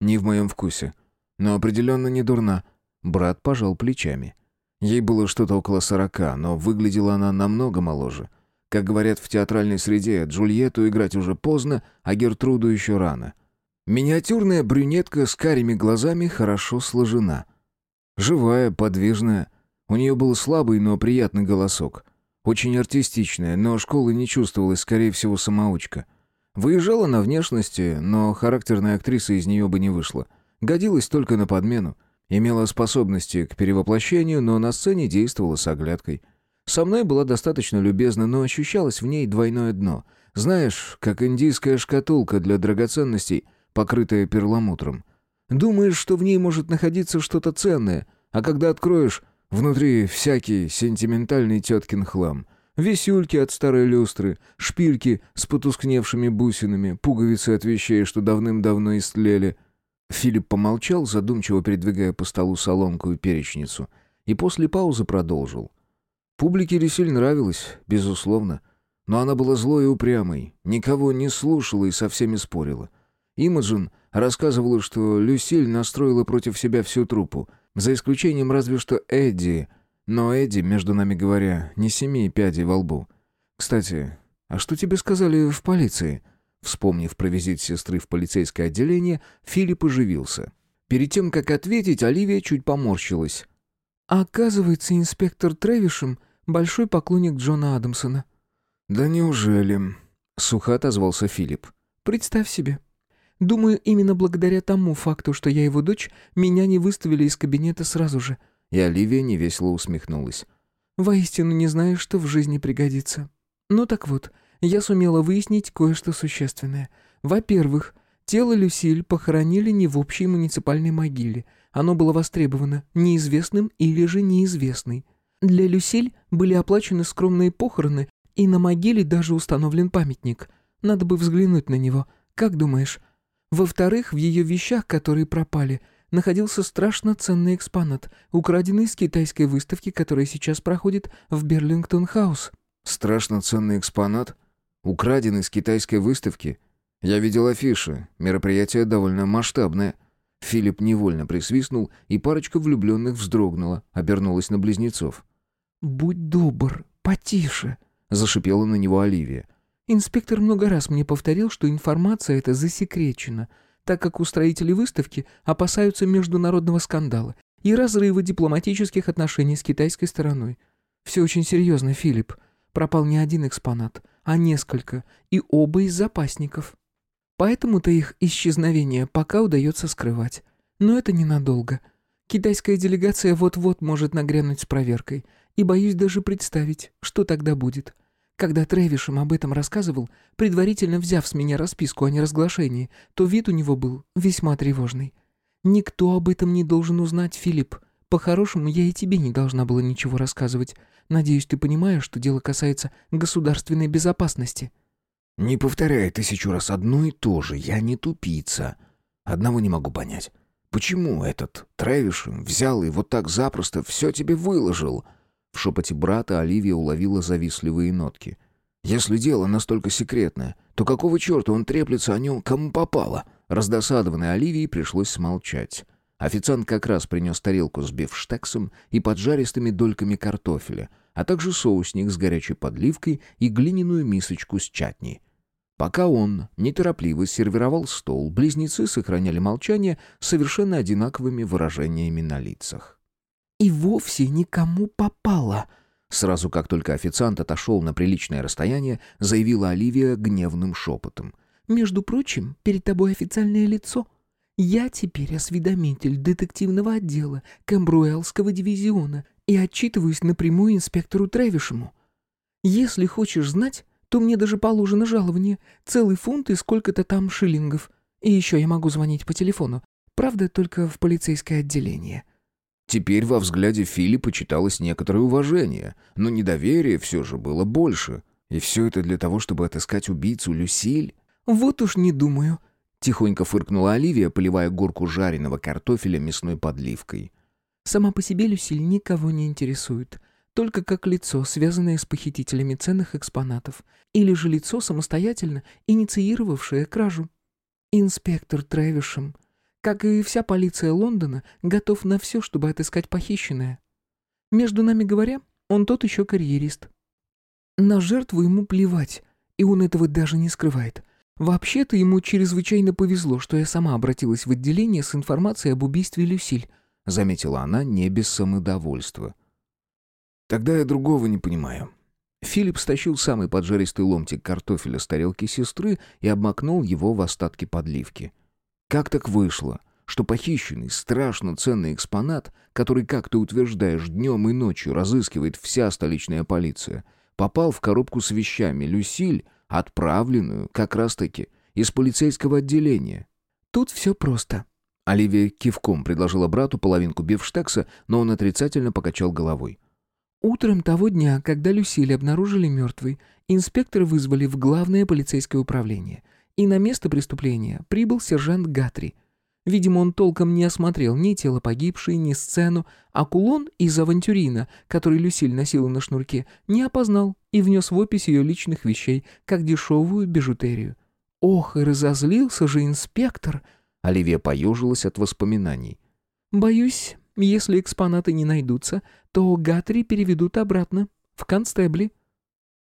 «Не в моем вкусе. Но определенно не дурна». Брат пожал плечами. Ей было что-то около сорока, но выглядела она намного моложе. Как говорят в театральной среде, Джульетту играть уже поздно, а Гертруду еще рано. Миниатюрная брюнетка с карими глазами хорошо сложена — Живая, подвижная. У нее был слабый, но приятный голосок. Очень артистичная, но школы не чувствовалась, скорее всего, самоучка. Выезжала на внешности, но характерная актриса из нее бы не вышла. Годилась только на подмену. Имела способности к перевоплощению, но на сцене действовала с оглядкой. Со мной была достаточно любезна, но ощущалось в ней двойное дно. Знаешь, как индийская шкатулка для драгоценностей, покрытая перламутром. Думаешь, что в ней может находиться что-то ценное, а когда откроешь, внутри всякий сентиментальный теткин хлам. Висюльки от старой люстры, шпильки с потускневшими бусинами, пуговицы от вещей, что давным-давно истлели. Филипп помолчал, задумчиво передвигая по столу соломку и перечницу, и после паузы продолжил. Публике Люсиль нравилась, безусловно, но она была злой и упрямой, никого не слушала и со всеми спорила. Имаджин рассказывала, что Люсиль настроила против себя всю труппу, за исключением разве что Эдди, но Эдди, между нами говоря, не семи пядей во лбу. Кстати, а что тебе сказали в полиции?» Вспомнив про визит сестры в полицейское отделение, Филипп оживился. Перед тем, как ответить, Оливия чуть поморщилась. оказывается, инспектор Тревишем — большой поклонник Джона Адамсона. «Да неужели?» — сухо отозвался Филипп. «Представь себе. Думаю, именно благодаря тому факту, что я его дочь, меня не выставили из кабинета сразу же». И Оливия невесело усмехнулась. «Воистину не знаю, что в жизни пригодится. Ну так вот, я сумела выяснить кое-что существенное. Во-первых, тело Люсиль похоронили не в общей муниципальной могиле. Оно было востребовано неизвестным или же неизвестной. Для Люсиль были оплачены скромные похороны, и на могиле даже установлен памятник. Надо бы взглянуть на него. Как думаешь? Во-вторых, в ее вещах, которые пропали, находился страшно ценный экспонат, украденный из китайской выставки, которая сейчас проходит в Берлингтон-хаус. Страшно ценный экспонат? Украденный с китайской выставки? Я видел афиши. Мероприятие довольно масштабное. Филипп невольно присвистнул, и парочка влюбленных вздрогнула, обернулась на близнецов. «Будь добр, потише», — зашипела на него Оливия. «Инспектор много раз мне повторил, что информация эта засекречена, так как устроители выставки опасаются международного скандала и разрыва дипломатических отношений с китайской стороной. Все очень серьезно, Филипп. Пропал не один экспонат, а несколько, и оба из запасников. Поэтому-то их исчезновение пока удается скрывать. Но это ненадолго. Китайская делегация вот-вот может нагрянуть с проверкой, и боюсь даже представить, что тогда будет. Когда Трэвишем об этом рассказывал, предварительно взяв с меня расписку о неразглашении, то вид у него был весьма тревожный. «Никто об этом не должен узнать, Филипп. По-хорошему, я и тебе не должна была ничего рассказывать. Надеюсь, ты понимаешь, что дело касается государственной безопасности». «Не повторяй тысячу раз одно и то же. Я не тупица. Одного не могу понять. Почему этот Трэвишем взял и вот так запросто все тебе выложил?» В шепоте брата Оливия уловила завистливые нотки. «Если дело настолько секретное, то какого черта он треплется о нем, кому попало?» Раздосадованной Оливии пришлось смолчать. Официант как раз принес тарелку с бифштексом и поджаристыми дольками картофеля, а также соусник с горячей подливкой и глиняную мисочку с чатни. Пока он неторопливо сервировал стол, близнецы сохраняли молчание с совершенно одинаковыми выражениями на лицах. «И вовсе никому попало!» Сразу как только официант отошел на приличное расстояние, заявила Оливия гневным шепотом. «Между прочим, перед тобой официальное лицо. Я теперь осведомитель детективного отдела Кэмбруэлского дивизиона и отчитываюсь напрямую инспектору Тревишему. Если хочешь знать, то мне даже положено жалование, целый фунт и сколько-то там шиллингов. И еще я могу звонить по телефону. Правда, только в полицейское отделение». Теперь во взгляде Филиппа читалось некоторое уважение, но недоверие все же было больше. И все это для того, чтобы отыскать убийцу Люсиль? «Вот уж не думаю», Тихонько фыркнула Оливия, поливая горку жареного картофеля мясной подливкой. «Сама по себе Люсиль никого не интересует. Только как лицо, связанное с похитителями ценных экспонатов. Или же лицо, самостоятельно инициировавшее кражу. Инспектор Трэвишем, как и вся полиция Лондона, готов на все, чтобы отыскать похищенное. Между нами говоря, он тот еще карьерист. На жертву ему плевать, и он этого даже не скрывает». «Вообще-то ему чрезвычайно повезло, что я сама обратилась в отделение с информацией об убийстве Люсиль», заметила она не без самодовольства. «Тогда я другого не понимаю». Филипп стащил самый поджаристый ломтик картофеля с тарелки сестры и обмакнул его в остатки подливки. Как так вышло, что похищенный, страшно ценный экспонат, который, как ты утверждаешь, днем и ночью разыскивает вся столичная полиция, попал в коробку с вещами Люсиль, отправленную как раз-таки из полицейского отделения. Тут все просто. Оливия кивком предложила брату половинку бифштекса, но он отрицательно покачал головой. Утром того дня, когда Люсиль обнаружили мертвой, инспекторы вызвали в главное полицейское управление, и на место преступления прибыл сержант Гатри. Видимо, он толком не осмотрел ни тело погибшей, ни сцену, а кулон из авантюрина, который Люсиль носила на шнурке, не опознал и внес в опись ее личных вещей, как дешевую бижутерию. «Ох, и разозлился же инспектор!» Оливия поежилась от воспоминаний. «Боюсь, если экспонаты не найдутся, то Гатри переведут обратно, в констебли».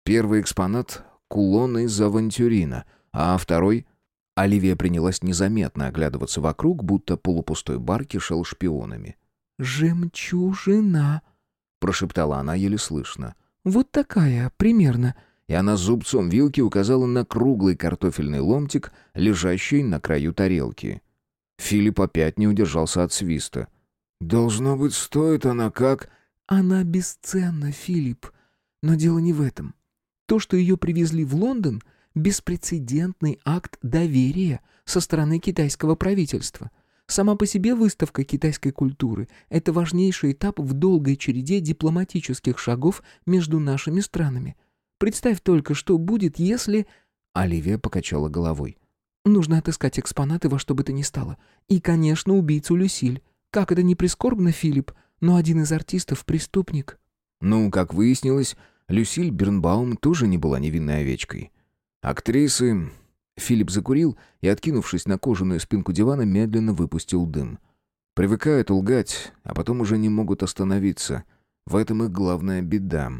Первый экспонат — кулон из авантюрина, а второй — Оливия принялась незаметно оглядываться вокруг, будто полупустой бар кишел шпионами. «Жемчужина», — прошептала она еле слышно. «Вот такая, примерно». И она зубцом вилки указала на круглый картофельный ломтик, лежащий на краю тарелки. Филипп опять не удержался от свиста. «Должно быть, стоит она как...» «Она бесценна, Филипп. Но дело не в этом. То, что ее привезли в Лондон, беспрецедентный акт доверия со стороны китайского правительства. Сама по себе выставка китайской культуры – это важнейший этап в долгой череде дипломатических шагов между нашими странами. Представь только, что будет, если... Оливия покачала головой. Нужно отыскать экспонаты во что бы то ни стало. И, конечно, убийцу Люсиль. Как это не прискорбно, Филипп, но один из артистов — преступник. Ну, как выяснилось, Люсиль Бернбаум тоже не была невинной овечкой. Актрисы... Филипп закурил и, откинувшись на кожаную спинку дивана, медленно выпустил дым. Привыкают лгать, а потом уже не могут остановиться. В этом их главная беда.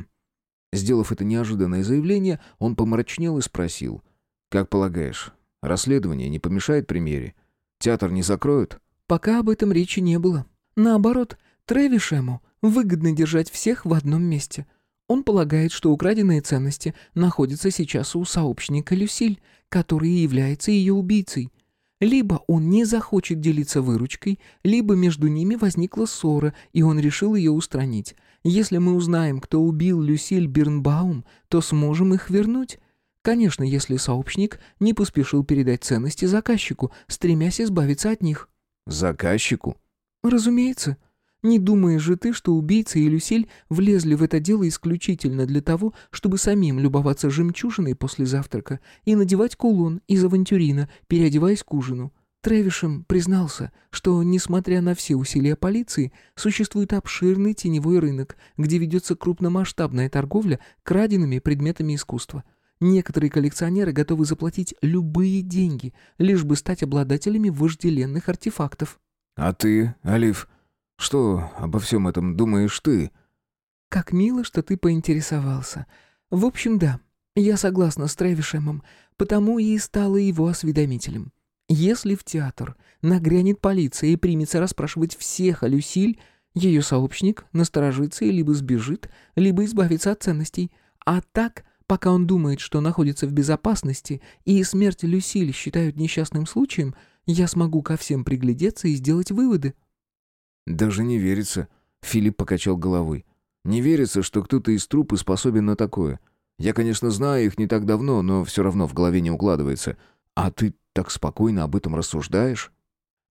Сделав это неожиданное заявление, он помрачнел и спросил. «Как полагаешь, расследование не помешает премьере? Театр не закроют?» Пока об этом речи не было. Наоборот, Тревишему выгодно держать всех в одном месте. Он полагает, что украденные ценности находятся сейчас у сообщника Люсиль, который является ее убийцей. Либо он не захочет делиться выручкой, либо между ними возникла ссора, и он решил ее устранить. Если мы узнаем, кто убил Люсиль Бирнбаум, то сможем их вернуть. Конечно, если сообщник не поспешил передать ценности заказчику, стремясь избавиться от них. Заказчику? Разумеется. Не думаешь же ты, что убийца и Люсиль влезли в это дело исключительно для того, чтобы самим любоваться жемчужиной после завтрака и надевать кулон из авантюрина, переодеваясь к ужину? Тревишем признался, что, несмотря на все усилия полиции, существует обширный теневой рынок, где ведется крупномасштабная торговля краденными предметами искусства. Некоторые коллекционеры готовы заплатить любые деньги, лишь бы стать обладателями вожделенных артефактов. «А ты, Алиф, что обо всем этом думаешь ты?» «Как мило, что ты поинтересовался. В общем, да, я согласна с Тревишемом, потому и стала его осведомителем. Если в театр нагрянет полиция и примется расспрашивать всех о Люсиль, ее сообщник насторожится и либо сбежит, либо избавится от ценностей. А так Пока он думает, что находится в безопасности, и смерть Люсиль считают несчастным случаем, я смогу ко всем приглядеться и сделать выводы». «Даже не верится», — Филипп покачал головой. «Не верится, что кто-то из трупы способен на такое. Я, конечно, знаю их не так давно, но все равно в голове не укладывается. А ты так спокойно об этом рассуждаешь?»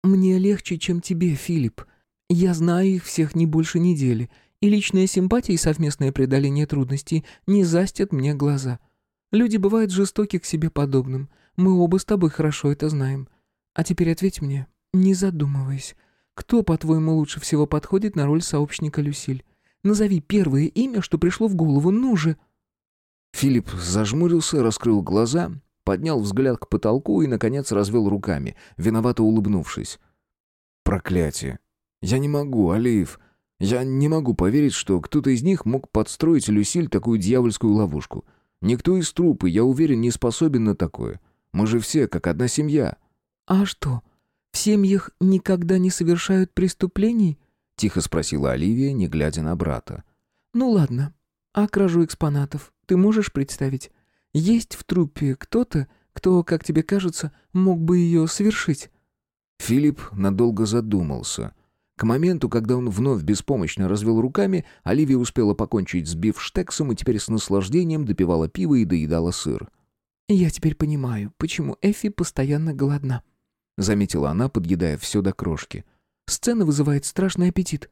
«Мне легче, чем тебе, Филипп. Я знаю их всех не больше недели, и личная симпатия и совместное преодоление трудностей не застят мне глаза. Люди бывают жестоки к себе подобным. Мы оба с тобой хорошо это знаем. А теперь ответь мне, не задумываясь, кто, по-твоему, лучше всего подходит на роль сообщника Люсиль? Назови первое имя, что пришло в голову, ну же!» Филипп зажмурился, раскрыл глаза, поднял взгляд к потолку и, наконец, развел руками, виновато улыбнувшись. «Проклятие! Я не могу, Алиев!» Я не могу поверить, что кто-то из них мог подстроить Люсиль такую дьявольскую ловушку. Никто из трупы, я уверен, не способен на такое. Мы же все как одна семья». «А что, в семьях никогда не совершают преступлений?» — тихо спросила Оливия, не глядя на брата. «Ну ладно, а кражу экспонатов ты можешь представить? Есть в трупе кто-то, кто, как тебе кажется, мог бы ее совершить?» Филипп надолго задумался — к моменту, когда он вновь беспомощно развел руками, Оливия успела покончить с бифштексом и теперь с наслаждением допивала пиво и доедала сыр. «Я теперь понимаю, почему Эфи постоянно голодна», — заметила она, подъедая все до крошки. «Сцена вызывает страшный аппетит».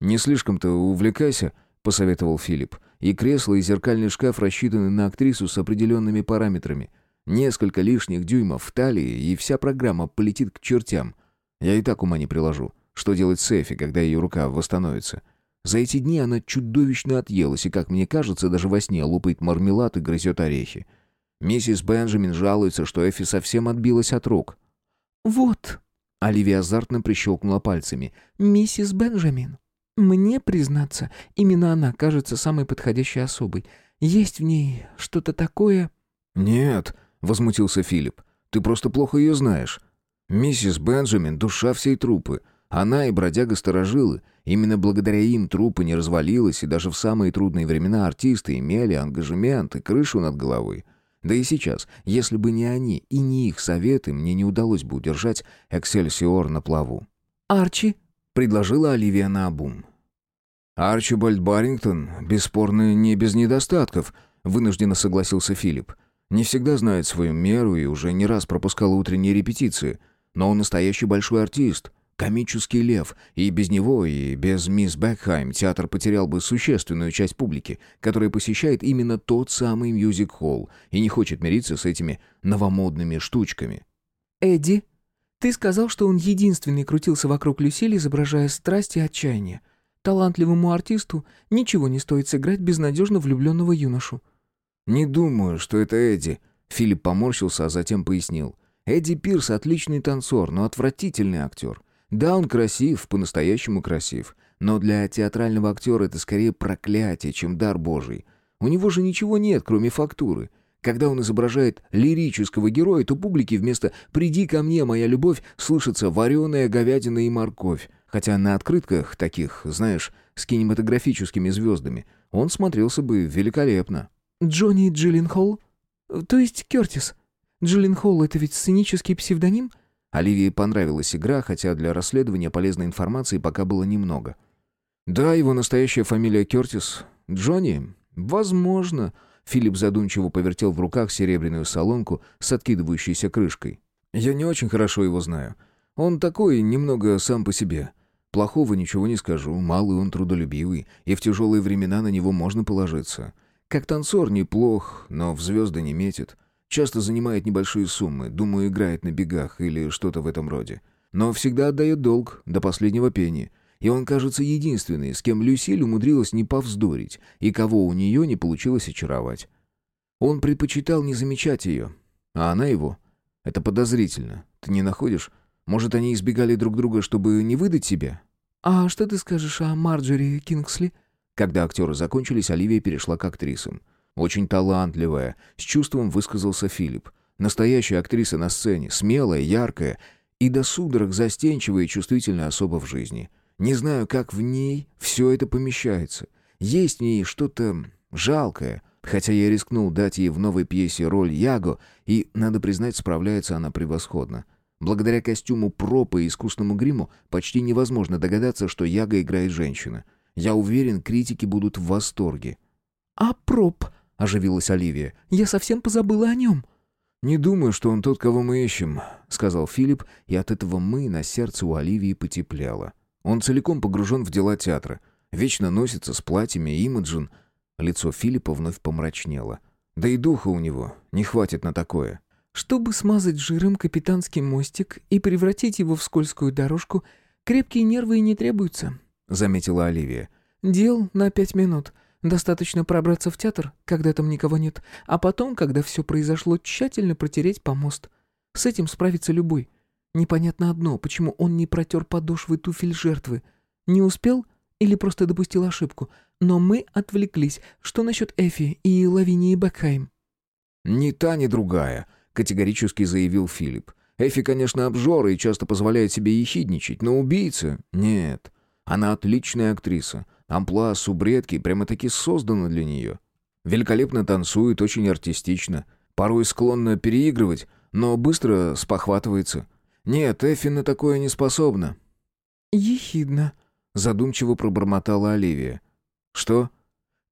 «Не слишком-то увлекайся», — посоветовал Филипп. «И кресло, и зеркальный шкаф рассчитаны на актрису с определенными параметрами. Несколько лишних дюймов в талии, и вся программа полетит к чертям. Я и так ума не приложу. Что делать с Эфи, когда ее рука восстановится? За эти дни она чудовищно отъелась, и, как мне кажется, даже во сне лопает мармелад и грызет орехи. Миссис Бенджамин жалуется, что Эфи совсем отбилась от рук. «Вот», — Оливия азартно прищелкнула пальцами, — «миссис Бенджамин. Мне, признаться, именно она кажется самой подходящей особой. Есть в ней что-то такое...» «Нет», — возмутился Филипп, — «ты просто плохо ее знаешь. Миссис Бенджамин — душа всей трупы. Она и бродяга-старожилы. Именно благодаря им труппа не развалилась, и даже в самые трудные времена артисты имели ангажемент и крышу над головой. Да и сейчас, если бы не они и не их советы, мне не удалось бы удержать «Эксельсиор» на плаву. «Арчи?» — предложила Оливия наобум. «Арчибальд Баррингтон, бесспорно, не без недостатков», — вынужденно согласился Филипп. «Не всегда знает свою меру и уже не раз пропускал утренние репетиции. Но он настоящий большой артист, комический лев, и без него, и без мисс Бекхайм театр потерял бы существенную часть публики, которая посещает именно тот самый мюзик-холл и не хочет мириться с этими новомодными штучками». «Эдди, ты сказал, что он единственный крутился вокруг Люсиль, изображая страсть и отчаяние. Талантливому артисту ничего не стоит сыграть безнадежно влюбленного юношу». «Не думаю, что это Эдди», — Филипп поморщился, а затем пояснил. «Эдди Пирс отличный танцор, но отвратительный актер. Да, он красив, по-настоящему красив, но для театрального актера это скорее проклятие, чем дар Божий. У него же ничего нет, кроме фактуры». Когда он изображает лирического героя, то публике вместо «приди ко мне, моя любовь» слышится «вареная говядина и морковь». Хотя на открытках таких, знаешь, с кинематографическими звездами, он смотрелся бы великолепно. «Джонни Джилленхол? То есть Кертис? Джилленхол — это ведь сценический псевдоним?» Оливии понравилась игра, хотя для расследования полезной информации пока было немного. «Да, его настоящая фамилия Кертис. Джонни? Возможно». Филипп задумчиво повертел в руках серебряную солонку с откидывающейся крышкой. «Я не очень хорошо его знаю. Он такой, немного сам по себе. Плохого ничего не скажу, малый он трудолюбивый, и в тяжелые времена на него можно положиться. Как танцор неплох, но в звезды не метит. Часто занимает небольшие суммы, думаю, играет на бегах или что-то в этом роде. Но всегда отдает долг, до последнего пени. И он, кажется, единственный, с кем Люсиль умудрилась не повздорить, и кого у нее не получилось очаровать. Он предпочитал не замечать ее, а она его. Это подозрительно. Ты не находишь? Может, они избегали друг друга, чтобы не выдать себя? «А что ты скажешь о Марджори Кингсли?» Когда актеры закончились, Оливия перешла к актрисам. Очень талантливая, с чувством высказался Филипп. Настоящая актриса на сцене, смелая, яркая и до судорог застенчивая и чувствительная особа в жизни. Не знаю, как в ней все это помещается. Есть в ней что-то жалкое, хотя я рискнул дать ей в новой пьесе роль Яго, и, надо признать, справляется она превосходно. Благодаря костюму пропа и искусному гриму почти невозможно догадаться, что Яга играет женщина. Я уверен, критики будут в восторге. «А проп?» — оживилась Оливия. «Я совсем позабыла о нем». «Не думаю, что он тот, кого мы ищем», — сказал Филипп, и от этого «мы» на сердце у Оливии потеплело. Он целиком погружен в дела театра. Вечно носится с платьями Имаджин. Лицо Филиппа вновь помрачнело. Да и духа у него не хватит на такое. Чтобы смазать жиром капитанский мостик и превратить его в скользкую дорожку, крепкие нервы и не требуются», — заметила Оливия. «Дел на пять минут. Достаточно пробраться в театр, когда там никого нет, а потом, когда все произошло, тщательно протереть помост. С этим справится любой. Непонятно одно, почему он не протер подошвы туфель жертвы. Не успел или просто допустил ошибку? Но мы отвлеклись. Что насчет Эфи и Лавинии Бекхайм?» «Ни та, ни другая», категорически заявил Филипп. Эфи, конечно, обжора и часто позволяет себе ехидничать, но убийца — нет. Она отличная актриса. Амплуа субретки прямо-таки создана для нее. Великолепно танцует, очень артистично. Порой склонна переигрывать, но быстро спохватывается. Нет, Эфи на такое не способна. «Ехидно», — задумчиво пробормотала Оливия. «Что?»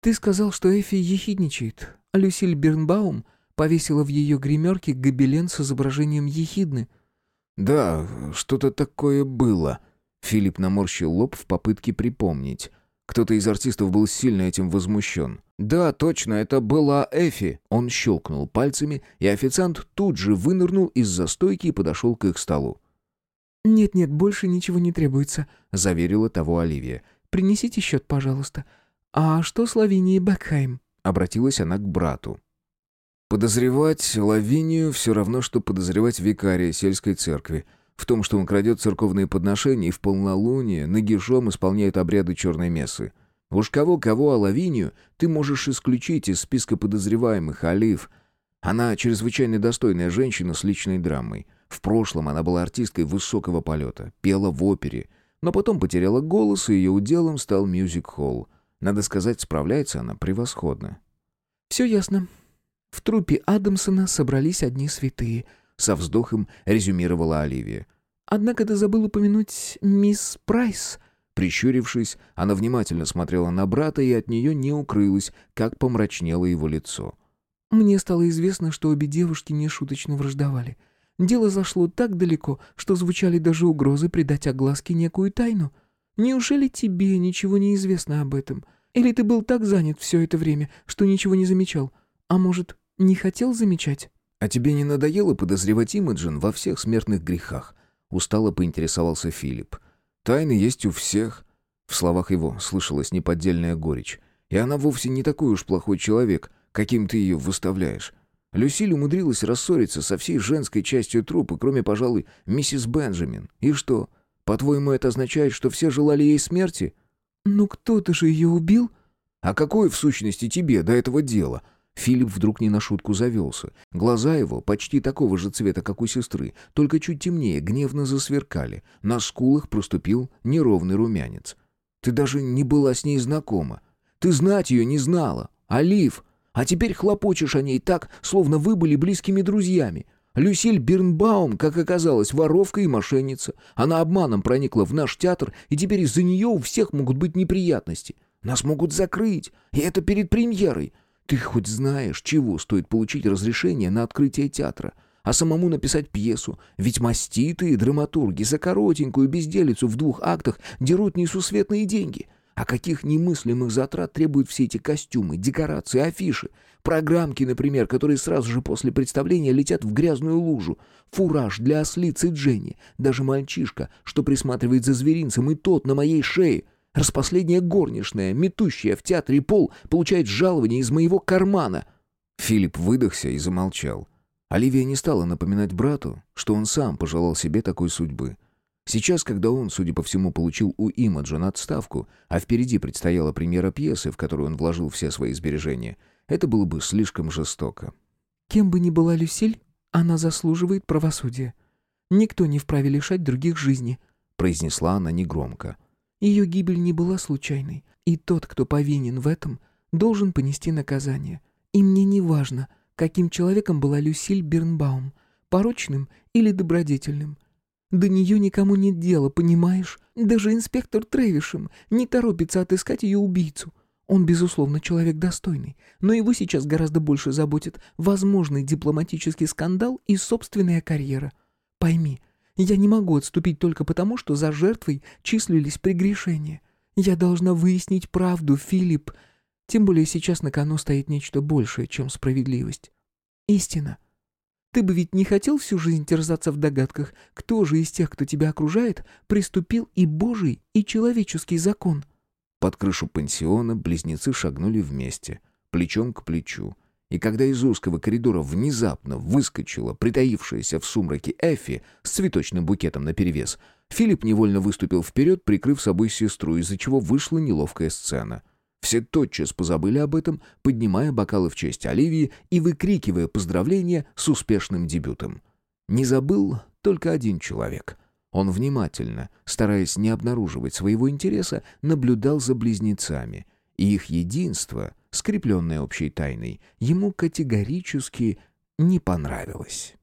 «Ты сказал, что Эфи ехидничает. Люсиль Бернбаум повесила в ее гримерке гобелен с изображением ехидны. «Да, что-то такое было». Филипп наморщил лоб в попытке припомнить. Кто-то из артистов был сильно этим возмущен. «Да, точно, это была Эфи!» Он щелкнул пальцами, и официант тут же вынырнул из-за стойки и подошел к их столу. «Нет-нет, больше ничего не требуется», — заверила того Оливия. «Принесите счет, пожалуйста. А что с Лавинией Бекхайм?» — обратилась она к брату. «Подозревать Лавинию все равно, что подозревать викария сельской церкви. В том, что он крадет церковные подношения и в полнолуние нагишом исполняет обряды черной мессы. Уж кого-кого, а Лавинию ты можешь исключить из списка подозреваемых, Олив. Она чрезвычайно достойная женщина с личной драмой. В прошлом она была артисткой высокого полета, пела в опере, но потом потеряла голос, и ее уделом стал мюзик-холл. Надо сказать, справляется она превосходно. «Все ясно. В трупе Адамсона собрались одни святые», — со вздохом резюмировала Оливия. «Однако ты забыл упомянуть мисс Прайс». Прищурившись, она внимательно смотрела на брата, и от нее не укрылось, как помрачнело его лицо. «Мне стало известно, что обе девушки нешуточно враждовали. Дело зашло так далеко, что звучали даже угрозы придать огласке некую тайну. Неужели тебе ничего не известно об этом? Или ты был так занят все это время, что ничего не замечал? А может, не хотел замечать?» «А тебе не надоело подозревать Имаджин во всех смертных грехах?» Устало поинтересовался Филипп. «Тайны есть у всех». В словах его слышалась неподдельная горечь. «И она вовсе не такой уж плохой человек, каким ты ее выставляешь. Люсиль умудрилась рассориться со всей женской частью трупа, кроме, пожалуй, миссис Бенджамин. И что, по-твоему, это означает, что все желали ей смерти?» «Ну кто-то же ее убил?» «А какое, в сущности, тебе до этого дела?» Филипп вдруг не на шутку завелся. Глаза его, почти такого же цвета, как у сестры, только чуть темнее, гневно засверкали. На скулах проступил неровный румянец. «Ты даже не была с ней знакома. Ты знать ее не знала. Олив, а теперь хлопочешь о ней так, словно вы были близкими друзьями. Люсиль Бирнбаум, как оказалось, воровка и мошенница. Она обманом проникла в наш театр, и теперь из-за нее у всех могут быть неприятности. Нас могут закрыть, и это перед премьерой. Ты хоть знаешь, чего стоит получить разрешение на открытие театра? А самому написать пьесу? Ведь маститы и драматурги за коротенькую безделицу в двух актах дерут несусветные деньги. А каких немыслимых затрат требуют все эти костюмы, декорации, афиши? Программки, например, которые сразу же после представления летят в грязную лужу. Фураж для ослицы Дженни. Даже мальчишка, что присматривает за зверинцем, и тот на моей шее. Распоследняя горничная, метущая в театре пол, получает жалование из моего кармана. Филипп выдохся и замолчал. Оливия не стала напоминать брату, что он сам пожелал себе такой судьбы. Сейчас, когда он, судя по всему, получил у Имаджин отставку, а впереди предстояла премьера пьесы, в которую он вложил все свои сбережения, это было бы слишком жестоко. «Кем бы ни была Люсиль, она заслуживает правосудия. Никто не вправе лишать других жизни», — произнесла она негромко. «Ее гибель не была случайной, и тот, кто повинен в этом, должен понести наказание. И мне не важно, каким человеком была Люсиль Бернбаум, порочным или добродетельным». До нее никому нет дела, понимаешь? Даже инспектор Тревишем не торопится отыскать ее убийцу. Он, безусловно, человек достойный, но его сейчас гораздо больше заботит возможный дипломатический скандал и собственная карьера. Пойми, я не могу отступить только потому, что за жертвой числились прегрешения. Я должна выяснить правду, Филипп. Тем более сейчас на кону стоит нечто большее, чем справедливость. Истина — ты бы ведь не хотел всю жизнь терзаться в догадках, кто же из тех, кто тебя окружает, приступил и Божий, и человеческий закон?» Под крышу пансиона близнецы шагнули вместе, плечом к плечу. И когда из узкого коридора внезапно выскочила притаившаяся в сумраке Эффи с цветочным букетом наперевес, Филипп невольно выступил вперед, прикрыв собой сестру, из-за чего вышла неловкая сцена — все тотчас позабыли об этом, поднимая бокалы в честь Оливии и выкрикивая поздравления с успешным дебютом. Не забыл только один человек. Он внимательно, стараясь не обнаруживать своего интереса, наблюдал за близнецами, и их единство, скрепленное общей тайной, ему категорически не понравилось.